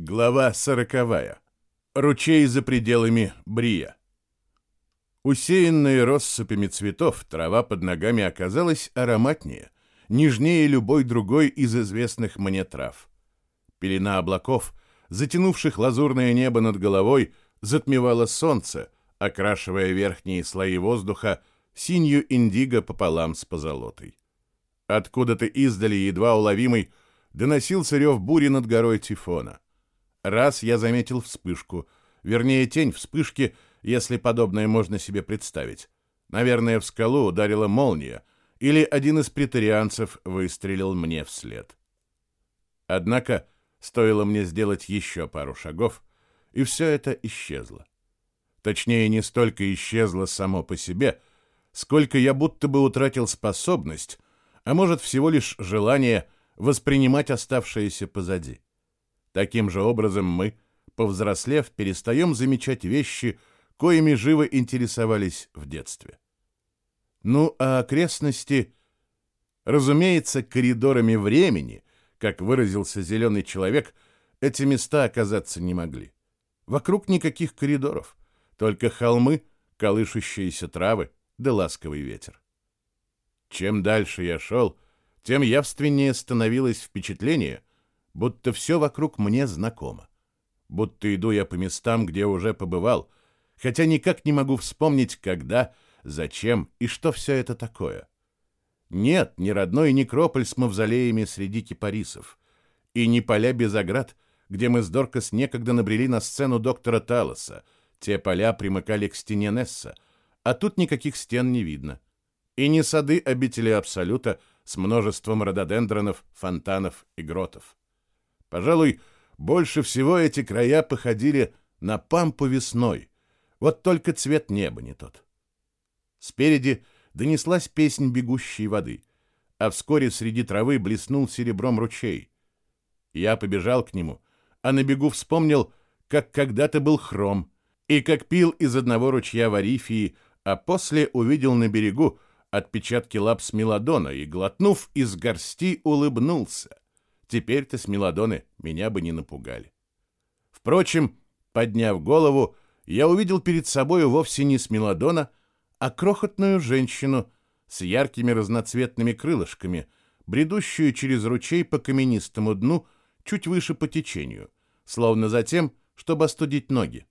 Глава сороковая. Ручей за пределами Брия. Усеянная россыпями цветов, трава под ногами оказалась ароматнее, нежнее любой другой из известных мне трав. Пелена облаков, затянувших лазурное небо над головой, затмевала солнце, окрашивая верхние слои воздуха синью индиго пополам с позолотой. Откуда-то издали едва уловимый доносился рев бури над горой Тифона — Раз я заметил вспышку, вернее тень вспышки, если подобное можно себе представить. Наверное, в скалу ударила молния, или один из претарианцев выстрелил мне вслед. Однако, стоило мне сделать еще пару шагов, и все это исчезло. Точнее, не столько исчезло само по себе, сколько я будто бы утратил способность, а может всего лишь желание воспринимать оставшееся позади. Таким же образом мы, повзрослев, перестаем замечать вещи, коими живо интересовались в детстве. Ну, а окрестности, разумеется, коридорами времени, как выразился зеленый человек, эти места оказаться не могли. Вокруг никаких коридоров, только холмы, колышущиеся травы да ласковый ветер. Чем дальше я шел, тем явственнее становилось впечатление, будто все вокруг мне знакомо. Будто иду я по местам, где уже побывал, хотя никак не могу вспомнить, когда, зачем и что все это такое. Нет, ни родной некрополь с мавзолеями среди кипарисов, и не поля без оград, где мы с Доркас некогда набрели на сцену доктора Талоса, те поля примыкали к стене Несса, а тут никаких стен не видно. И не сады обители Абсолюта с множеством рододендронов, фонтанов и гротов. Пожалуй, больше всего эти края походили на пампу весной. Вот только цвет неба не тот. Спереди донеслась песнь бегущей воды, а вскоре среди травы блеснул серебром ручей. Я побежал к нему, а на бегу вспомнил, как когда-то был хром, и как пил из одного ручья в Арифии, а после увидел на берегу отпечатки лап смелодона и, глотнув из горсти, улыбнулся. Теперь-то с Мелодоны меня бы не напугали. Впрочем, подняв голову, я увидел перед собой вовсе не Смелодона, а крохотную женщину с яркими разноцветными крылышками, бредущую через ручей по каменистому дну чуть выше по течению, словно за тем, чтобы остудить ноги.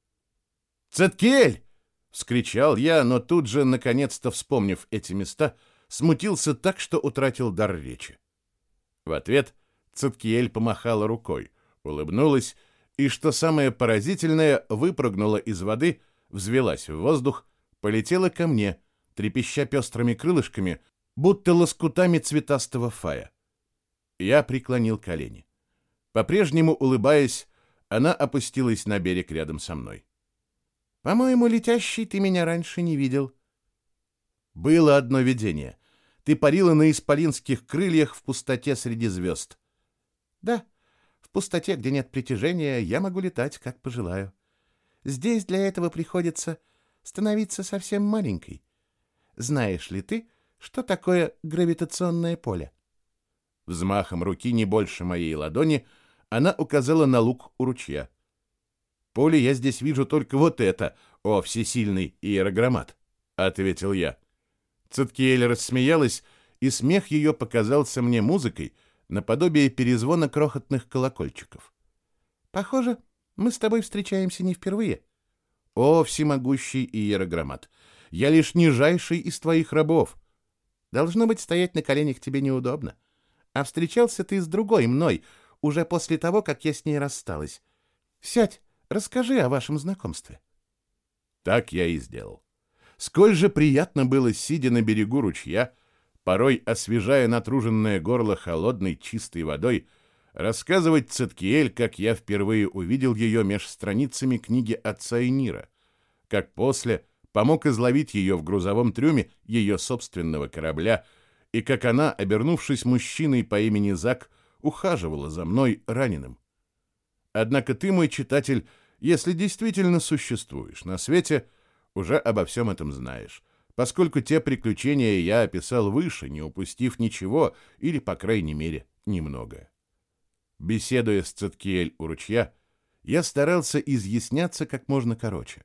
«Цеткель!» — вскричал я, но тут же, наконец-то вспомнив эти места, смутился так, что утратил дар речи. В ответ — Циткиэль помахала рукой, улыбнулась и, что самое поразительное, выпрыгнула из воды, взвелась в воздух, полетела ко мне, трепеща пестрыми крылышками, будто лоскутами цветастого фая. Я преклонил колени. По-прежнему улыбаясь, она опустилась на берег рядом со мной. «По-моему, летящий ты меня раньше не видел». «Было одно видение. Ты парила на исполинских крыльях в пустоте среди звезд. Да, в пустоте, где нет притяжения, я могу летать, как пожелаю. Здесь для этого приходится становиться совсем маленькой. Знаешь ли ты, что такое гравитационное поле? Взмахом руки не больше моей ладони она указала на луг у ручья. Поле я здесь вижу только вот это, о всесильный иерограммат, ответил я. Циткиэль рассмеялась, и смех ее показался мне музыкой — наподобие перезвона крохотных колокольчиков. «Похоже, мы с тобой встречаемся не впервые. О, всемогущий иерограммат, я лишь нижайший из твоих рабов. Должно быть, стоять на коленях тебе неудобно. А встречался ты с другой мной, уже после того, как я с ней рассталась. Сядь, расскажи о вашем знакомстве». Так я и сделал. Сколь же приятно было, сидя на берегу ручья, порой освежая натруженное горло холодной чистой водой, рассказывать Циткиэль, как я впервые увидел ее меж страницами книги отца Энира, как после помог изловить ее в грузовом трюме ее собственного корабля, и как она, обернувшись мужчиной по имени Зак, ухаживала за мной раненым. Однако ты, мой читатель, если действительно существуешь на свете, уже обо всем этом знаешь, поскольку те приключения я описал выше, не упустив ничего или, по крайней мере, немного. Беседуя с Циткиэль у ручья, Я старался изъясняться как можно короче.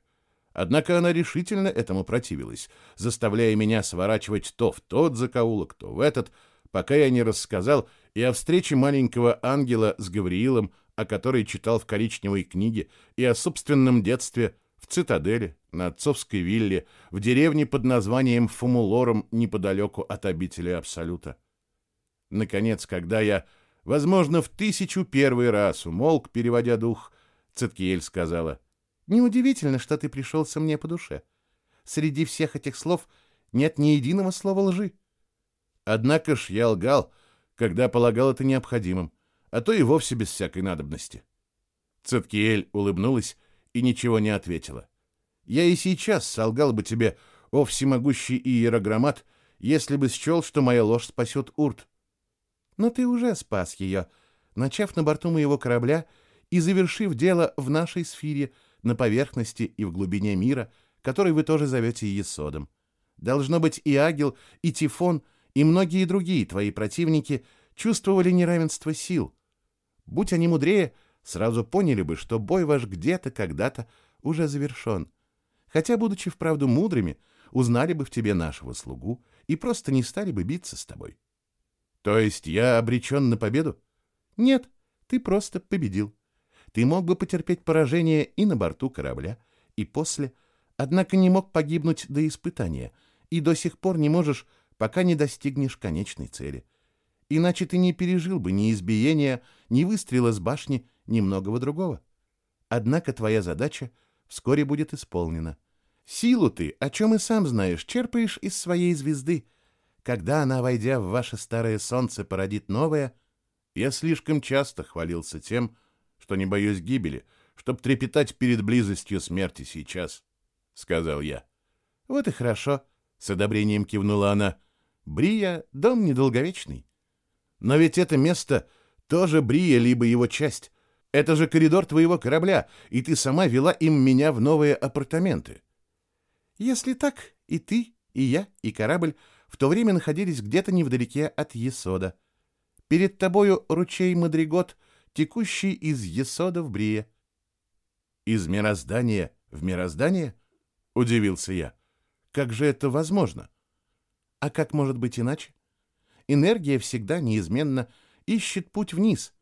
Однако она решительно этому противилась, заставляя меня сворачивать то в тот закоулок, то в этот, пока я не рассказал и о встрече маленького ангела с Гавриилом, о которой читал в коричневой книге, и о собственном детстве в цитадели, на отцовской вилле, в деревне под названием Фумулором неподалеку от обители Абсолюта. Наконец, когда я, возможно, в тысячу первый раз умолк, переводя дух, Циткиэль сказала, «Неудивительно, что ты пришелся мне по душе. Среди всех этих слов нет ни единого слова лжи». Однако ж я лгал, когда полагал это необходимым, а то и вовсе без всякой надобности. Циткиэль улыбнулась и ничего не ответила. Я и сейчас солгал бы тебе, о всемогущий иерограммат, если бы счел, что моя ложь спасет Урт. Но ты уже спас ее, начав на борту моего корабля и завершив дело в нашей сфере, на поверхности и в глубине мира, который вы тоже зовете Есодом. Должно быть, и Агил, и Тифон, и многие другие твои противники чувствовали неравенство сил. Будь они мудрее, сразу поняли бы, что бой ваш где-то когда-то уже завершен. Хотя, будучи вправду мудрыми, узнали бы в тебе нашего слугу и просто не стали бы биться с тобой. То есть я обречен на победу? Нет, ты просто победил. Ты мог бы потерпеть поражение и на борту корабля, и после, однако не мог погибнуть до испытания, и до сих пор не можешь, пока не достигнешь конечной цели. Иначе ты не пережил бы ни избиения, ни выстрела с башни, ни многого другого. Однако твоя задача вскоре будет исполнена. Силу ты, о чем и сам знаешь, черпаешь из своей звезды. Когда она, войдя в ваше старое солнце, породит новое, я слишком часто хвалился тем, что не боюсь гибели, чтоб трепетать перед близостью смерти сейчас, — сказал я. — Вот и хорошо, — с одобрением кивнула она. — Брия — дом недолговечный. Но ведь это место тоже Брия, либо его часть. Это же коридор твоего корабля, и ты сама вела им меня в новые апартаменты. Если так, и ты, и я, и корабль в то время находились где-то невдалеке от Есода. Перед тобою ручей Мадригот, текущий из Есода в Брие. Из мироздания в мироздание? Удивился я. Как же это возможно? А как может быть иначе? энергия всегда неизменно ищет путь вниз.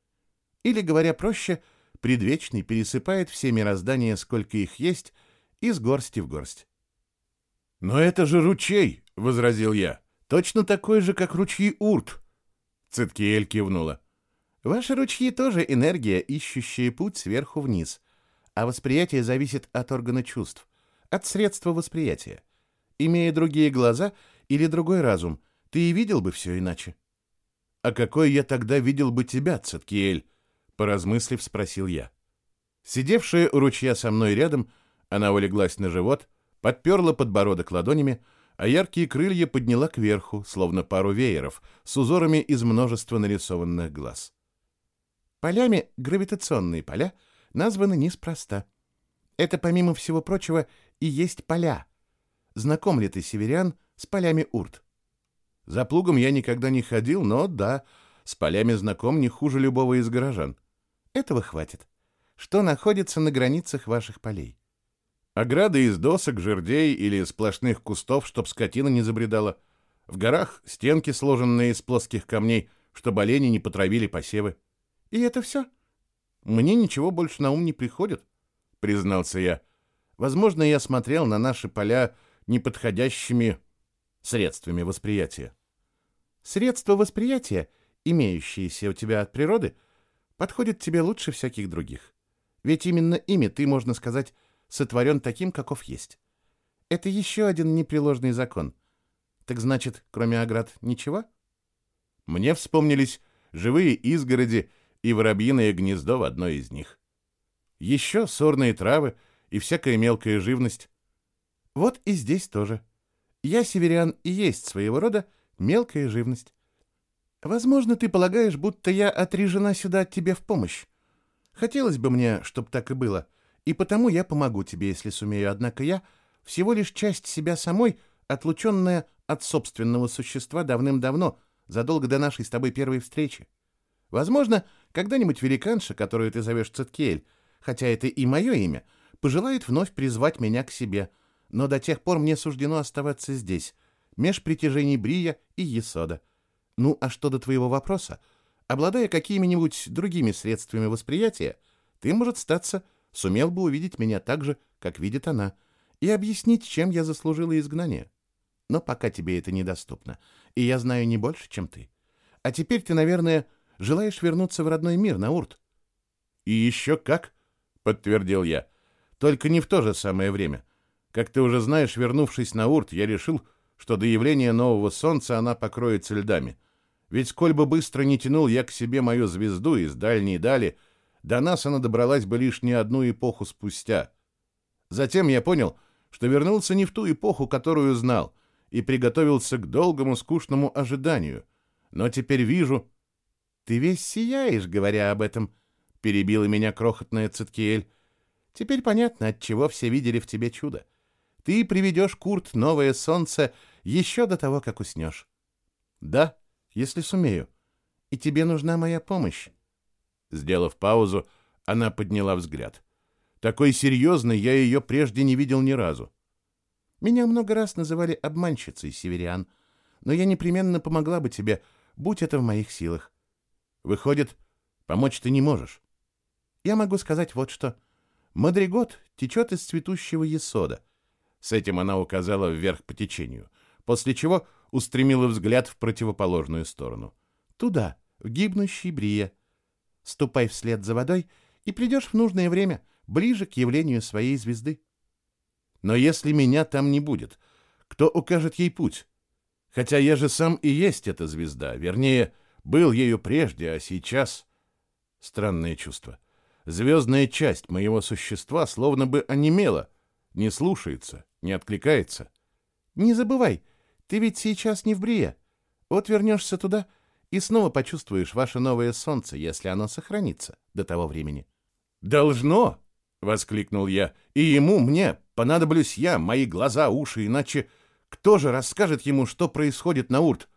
Или, говоря проще, предвечный пересыпает все мироздания, сколько их есть, из горсти в горсть. «Но это же ручей!» — возразил я. «Точно такой же, как ручьи Урт!» Циткиэль кивнула. «Ваши ручьи тоже энергия, ищущая путь сверху вниз, а восприятие зависит от органа чувств, от средства восприятия. Имея другие глаза или другой разум — ты и видел бы все иначе. — А какой я тогда видел бы тебя, Цеткиэль? — поразмыслив, спросил я. Сидевшая у ручья со мной рядом, она улеглась на живот, подперла подбородок ладонями, а яркие крылья подняла кверху, словно пару вееров, с узорами из множества нарисованных глаз. Полями гравитационные поля названы неспроста. Это, помимо всего прочего, и есть поля. Знаком ли ты, северян, с полями Урт? За плугом я никогда не ходил, но да, с полями знаком не хуже любого из горожан. Этого хватит. Что находится на границах ваших полей? Ограды из досок, жердей или сплошных кустов, чтоб скотина не забредала. В горах стенки, сложенные из плоских камней, чтобы олени не потравили посевы. И это все? Мне ничего больше на ум не приходит, признался я. Возможно, я смотрел на наши поля неподходящими средствами восприятия. Средства восприятия, имеющиеся у тебя от природы, подходят тебе лучше всяких других. Ведь именно ими ты, можно сказать, сотворен таким, каков есть. Это еще один непреложный закон. Так значит, кроме оград, ничего? Мне вспомнились живые изгороди и воробьиное гнездо в одной из них. Еще сорные травы и всякая мелкая живность. Вот и здесь тоже. Я, северян, и есть своего рода мелкая живность. Возможно, ты полагаешь, будто я отрежена сюда тебе в помощь. Хотелось бы мне, чтобы так и было, и потому я помогу тебе, если сумею, однако я всего лишь часть себя самой, отлученная от собственного существа давным-давно, задолго до нашей с тобой первой встречи. Возможно, когда-нибудь великанша, которую ты зовешь Циткель, хотя это и мое имя, пожелает вновь призвать меня к себе, но до тех пор мне суждено оставаться здесь, меж притяжений Брия и Есода. Ну, а что до твоего вопроса? Обладая какими-нибудь другими средствами восприятия, ты, может статься, сумел бы увидеть меня так же, как видит она, и объяснить, чем я заслужила изгнание. Но пока тебе это недоступно, и я знаю не больше, чем ты. А теперь ты, наверное, желаешь вернуться в родной мир, на Урт. И еще как, подтвердил я. Только не в то же самое время. Как ты уже знаешь, вернувшись на Урт, я решил, что до явления нового солнца она покроется льдами. Ведь сколь бы быстро не тянул я к себе мою звезду из дальней дали, до нас она добралась бы лишь не одну эпоху спустя. Затем я понял, что вернулся не в ту эпоху, которую знал, и приготовился к долгому скучному ожиданию. Но теперь вижу... «Ты весь сияешь, говоря об этом», — перебила меня крохотная Циткиэль. «Теперь понятно, от чего все видели в тебе чудо. Ты приведешь Курт новое солнце еще до того, как уснешь». «Да, если сумею. И тебе нужна моя помощь». Сделав паузу, она подняла взгляд. Такой серьезной я ее прежде не видел ни разу. Меня много раз называли обманщицей, Севериан, но я непременно помогла бы тебе, будь это в моих силах. Выходит, помочь ты не можешь. Я могу сказать вот что. Мадригот течет из цветущего есода. С этим она указала вверх по течению, после чего устремила взгляд в противоположную сторону. Туда, в гибнущий Брия. Ступай вслед за водой и придешь в нужное время, ближе к явлению своей звезды. Но если меня там не будет, кто укажет ей путь? Хотя я же сам и есть эта звезда, вернее, был ею прежде, а сейчас... Странное чувство. Звездная часть моего существа словно бы онемела, не слушается, не откликается. Не забывай, ты ведь сейчас не в Брие. Вот вернешься туда и снова почувствуешь ваше новое солнце, если оно сохранится до того времени. «Должно!» — воскликнул я. «И ему, мне, понадоблюсь я, мои глаза, уши, иначе кто же расскажет ему, что происходит на Урт?»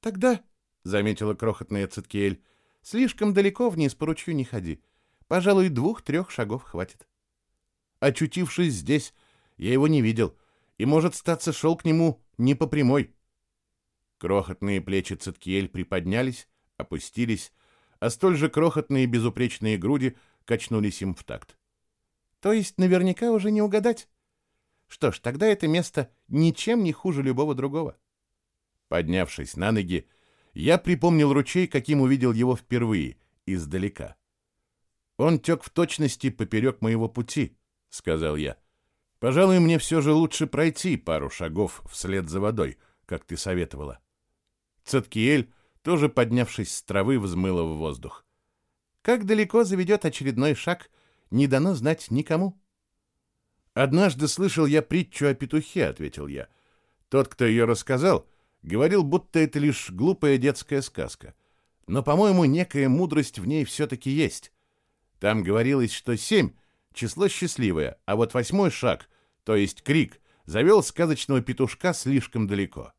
«Тогда», — заметила крохотная Циткиэль, — «слишком далеко вниз по ручью не ходи. Пожалуй, двух-трех шагов хватит». Очутившись здесь, я его не видел, и, может, статься шел к нему не по прямой. Крохотные плечи Циткиэль приподнялись, опустились, а столь же крохотные безупречные груди качнулись им в такт. То есть наверняка уже не угадать? Что ж, тогда это место ничем не хуже любого другого. Поднявшись на ноги, я припомнил ручей, каким увидел его впервые, издалека. Он тек в точности поперек моего пути, — сказал я. Пожалуй, мне все же лучше пройти пару шагов вслед за водой, как ты советовала. Цеткиэль, тоже поднявшись с травы, взмыла в воздух. Как далеко заведет очередной шаг, не дано знать никому. «Однажды слышал я притчу о петухе», — ответил я. «Тот, кто ее рассказал, говорил, будто это лишь глупая детская сказка. Но, по-моему, некая мудрость в ней все-таки есть. Там говорилось, что семь — число счастливое, а вот восьмой шаг, то есть крик, завел сказочного петушка слишком далеко».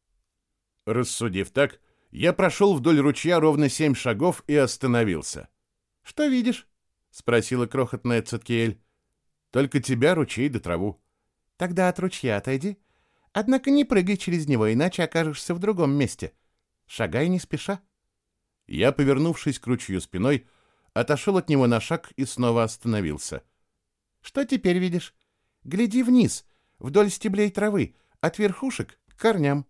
Рассудив так, я прошел вдоль ручья ровно семь шагов и остановился. «Что видишь?» — спросила крохотная Циткиэль. «Только тебя, ручей да траву». «Тогда от ручья отойди. Однако не прыгай через него, иначе окажешься в другом месте. Шагай не спеша». Я, повернувшись к ручью спиной, отошел от него на шаг и снова остановился. «Что теперь видишь? Гляди вниз, вдоль стеблей травы, от верхушек к корням».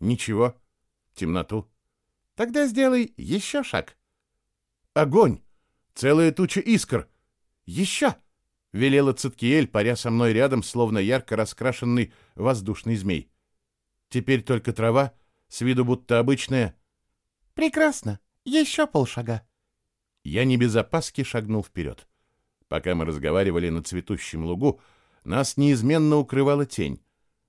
«Ничего. Темноту». «Тогда сделай еще шаг». «Огонь!» Целая туча искр. Еще! Велела Циткиэль, паря со мной рядом, словно ярко раскрашенный воздушный змей. Теперь только трава, с виду будто обычная. Прекрасно. Еще полшага. Я не без опаски шагнул вперед. Пока мы разговаривали на цветущем лугу, нас неизменно укрывала тень.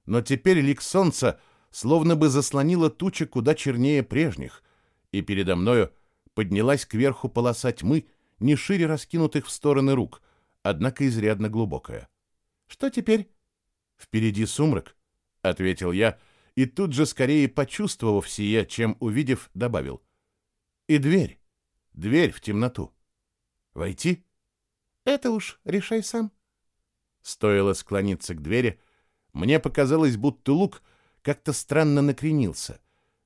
Но теперь лик солнца словно бы заслонила туча куда чернее прежних, и передо мною поднялась кверху полоса тьмы, не шире раскинутых в стороны рук, однако изрядно глубокая. «Что теперь?» «Впереди сумрак», — ответил я, и тут же, скорее почувствовав сие, чем увидев, добавил. «И дверь. Дверь в темноту. Войти?» Это уж решай сам. Стоило склониться к двери, мне показалось, будто лук как-то странно накренился.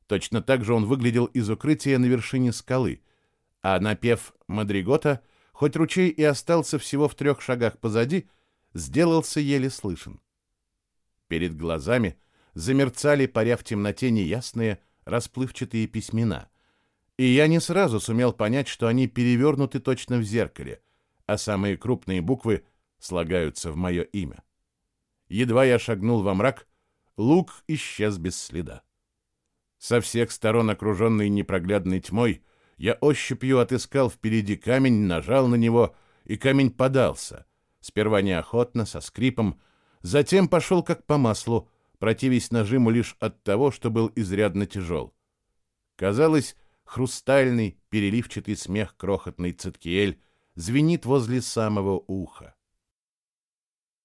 Точно так же он выглядел из укрытия на вершине скалы, а напев Мадригота, хоть ручей и остался всего в трех шагах позади, сделался еле слышен. Перед глазами замерцали, паря в темноте неясные, расплывчатые письмена. И я не сразу сумел понять, что они перевернуты точно в зеркале, а самые крупные буквы слагаются в мое имя. Едва я шагнул во мрак, лук исчез без следа. Со всех сторон, окруженный непроглядной тьмой, я ощупью отыскал впереди камень, нажал на него, и камень подался. Сперва неохотно, со скрипом, затем пошел как по маслу, противясь нажиму лишь от того, что был изрядно тяжел. Казалось, хрустальный, переливчатый смех крохотный Циткиэль звенит возле самого уха.